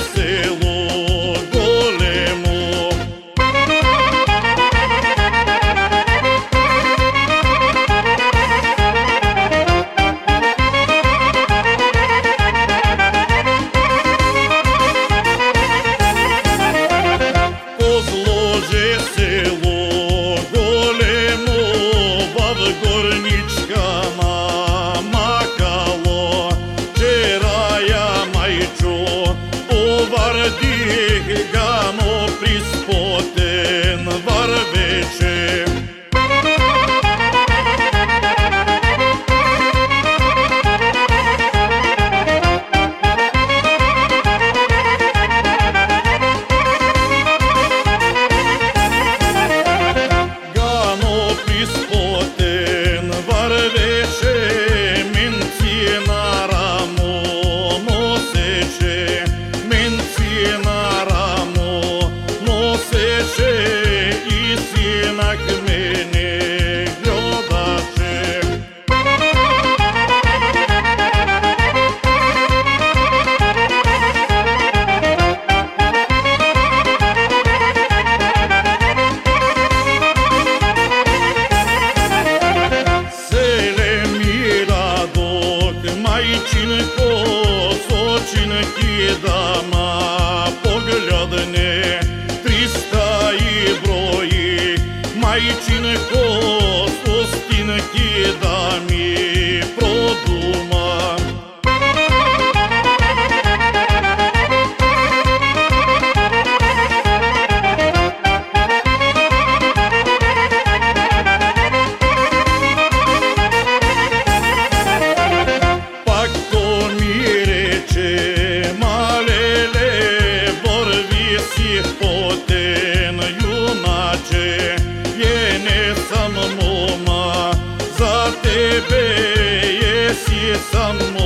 conhecê-lo. llegamos. Sinak mene gledače Sele mira dok majčinko sočinki dama pogledne Majčine kosu stinaki da mi e если со мной